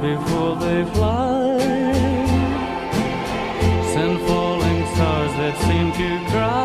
before they fly. Send falling stars that seem to cry.